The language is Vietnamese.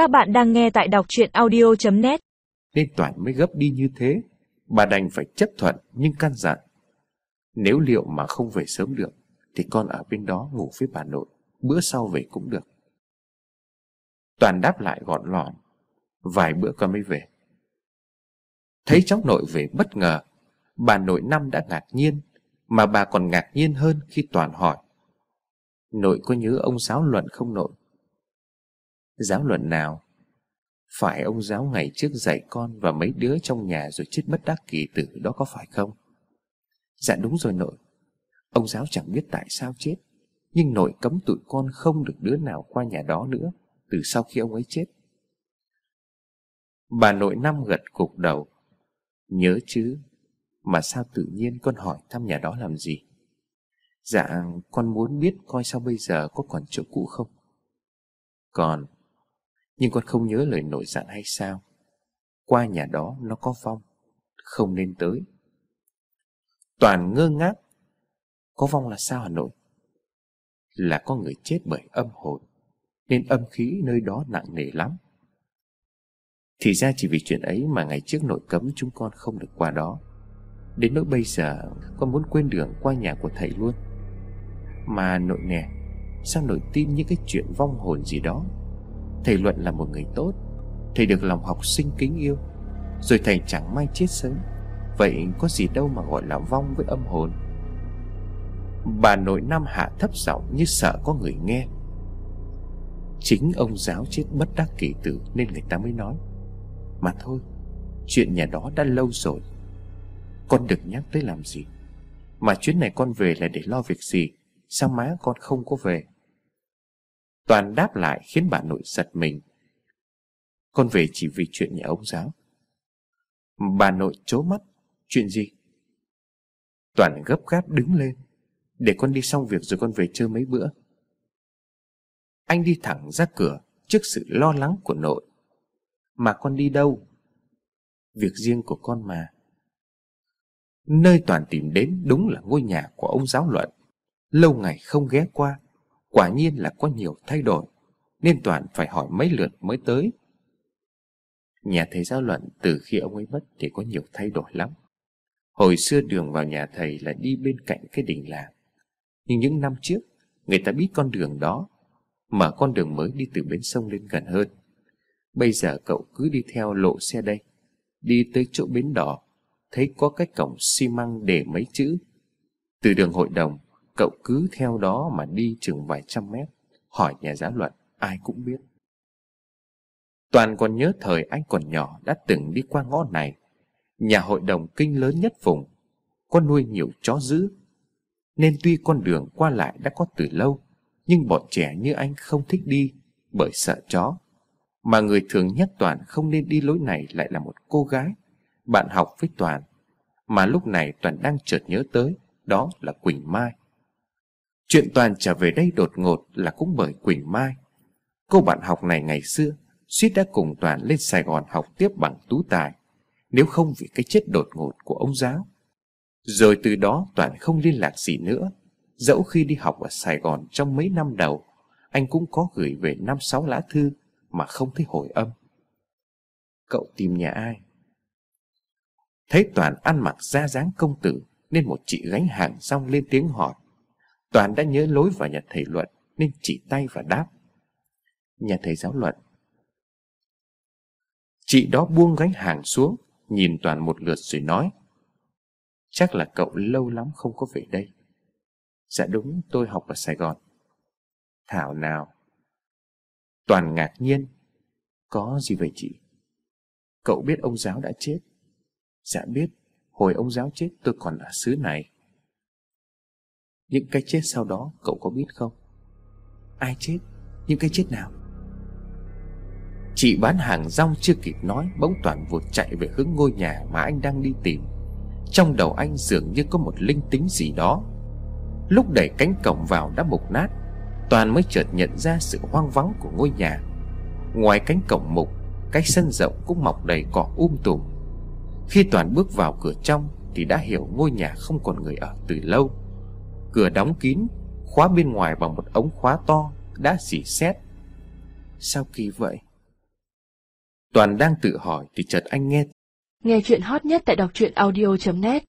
Các bạn đang nghe tại đọc chuyện audio.net Nên Toàn mới gấp đi như thế, Bà đành phải chấp thuận nhưng căn dặn, Nếu liệu mà không về sớm được, Thì con ở bên đó ngủ với bà nội, Bữa sau về cũng được. Toàn đáp lại gọn lọn Vài bữa con mới về. Thấy cháu nội về bất ngờ, Bà nội năm đã ngạc nhiên, Mà bà còn ngạc nhiên hơn khi Toàn hỏi, Nội có nhớ ông giáo luận không nội? Giáo luận nào? Phải ông giáo ngày trước dạy con Và mấy đứa trong nhà rồi chết bất đắc kỳ tử Đó có phải không? Dạ đúng rồi nội. Ông giáo chẳng biết tại sao chết, Nhưng nội cấm tụi con không được đứa nào qua nhà đó nữa Từ sau khi ông ấy chết. Bà nội năm gật cục đầu. Nhớ chứ, Mà sao tự nhiên con hỏi thăm nhà đó làm gì? Dạ con muốn biết coi sao bây giờ có còn chỗ cũ không? Còn nhưng con không nhớ lời nội dặn hay sao? Qua nhà đó nó có vong, Không nên tới. Toàn ngơ ngác, Có vong là sao Hà Nội? Là có người chết bởi âm hồn, Nên âm khí nơi đó nặng nề lắm. Thì ra chỉ vì chuyện ấy mà ngày trước nội cấm chúng con không được qua đó. Đến nỗi bây giờ, con muốn quên đường qua nhà của thầy luôn. Mà nội nè, Sao nội tin những cái chuyện vong hồn gì đó? Thầy Luận là một người tốt. Thầy được lòng học sinh kính yêu. Rồi thầy chẳng may chết sớm. Vậy có gì đâu mà gọi là vong với âm hồn. Bà nội Nam hạ thấp giọng như sợ có người nghe. Chính ông giáo chết bất đắc kỳ tử Nên người ta mới nói. Mà thôi, Chuyện nhà đó đã lâu rồi. Con đừng nhắc tới làm gì? Mà chuyến này con về là để lo việc gì? Sao má con không có về? Toàn đáp lại khiến bà nội giật mình. Con về chỉ vì chuyện nhà ông giáo. Bà nội chố mắt. Chuyện gì? Toàn gấp gáp đứng lên. Để con đi xong việc rồi con về chơi mấy bữa. Anh đi thẳng ra cửa Trước sự lo lắng của nội. Mà con đi đâu? Việc riêng của con mà. Nơi Toàn tìm đến đúng là ngôi nhà của ông giáo luận. Lâu ngày không ghé qua. Quả nhiên là có nhiều thay đổi, Nên Toàn phải hỏi mấy lượt mới tới. Nhà thầy giáo luận từ khi ông ấy mất Thì có nhiều thay đổi lắm. Hồi xưa đường vào nhà thầy là đi bên cạnh cái đình làng. Nhưng những năm trước, Người ta biết con đường đó Mở con đường mới đi từ bến sông lên gần hơn. Bây giờ cậu cứ đi theo lộ xe đây, Đi tới chỗ bến đỏ, Thấy có cái cổng xi măng để mấy chữ. Từ đường hội đồng Cậu cứ theo đó mà đi chừng vài trăm mét. Hỏi nhà giáo luận, Ai cũng biết. Toàn còn nhớ thời anh còn nhỏ Đã từng đi qua ngõ này. Nhà hội đồng kinh lớn nhất vùng. Có nuôi nhiều chó dữ. Nên tuy con đường qua lại đã có từ lâu, Nhưng bọn trẻ như anh không thích đi Bởi sợ chó. Mà người thường nhắc Toàn không nên đi lối này Lại là một cô gái, Bạn học với Toàn. Mà lúc này Toàn đang chợt nhớ tới, Đó là Quỳnh Mai. Chuyện Toàn trở về đây đột ngột là cũng bởi Quỳnh Mai. Cô bạn học này ngày xưa suýt đã cùng Toàn lên Sài Gòn học tiếp bằng tú tài, nếu không vì cái chết đột ngột của ông giáo. Rồi từ đó Toàn không liên lạc gì nữa. Dẫu khi đi học ở Sài Gòn trong mấy năm đầu, anh cũng có gửi về năm sáu lá thư mà không thấy hồi âm. Cậu tìm nhà ai? Thấy Toàn ăn mặc ra dáng công tử nên một chị gánh hàng xong lên tiếng hỏi. Toàn đã nhớ lối vào nhà thầy Luận, Nên chỉ tay và đáp. Nhà thầy giáo Luận, Chị đó buông gánh hàng xuống, Nhìn Toàn một lượt rồi nói, Chắc là cậu lâu lắm không có về đây. Dạ đúng, tôi học ở Sài Gòn Thảo nào? Toàn ngạc nhiên. Có gì vậy chị? Cậu biết ông giáo đã chết. Dạ biết, Hồi ông giáo chết tôi còn ở xứ này những cái chết sau đó cậu có biết không? Ai chết? Những cái chết nào? Chị bán hàng rong chưa kịp nói Bỗng Toàn vụt chạy về hướng ngôi nhà Mà anh đang đi tìm. Trong đầu anh dường như có một linh tính gì đó. Lúc đẩy cánh cổng vào đã mục nát, Toàn mới chợt nhận ra sự hoang vắng của ngôi nhà. Ngoài cánh cổng mục, Cái sân rộng cũng mọc đầy cỏ um tùm. Khi Toàn bước vào cửa trong Thì đã hiểu ngôi nhà không còn người ở từ lâu. Cửa đóng kín, Khóa bên ngoài bằng một ống khóa to Đã xỉ xét Sao kỳ vậy? Toàn đang tự hỏi thì chợt anh nghe Nghe chuyện hot nhất tại đọc truyện audio.net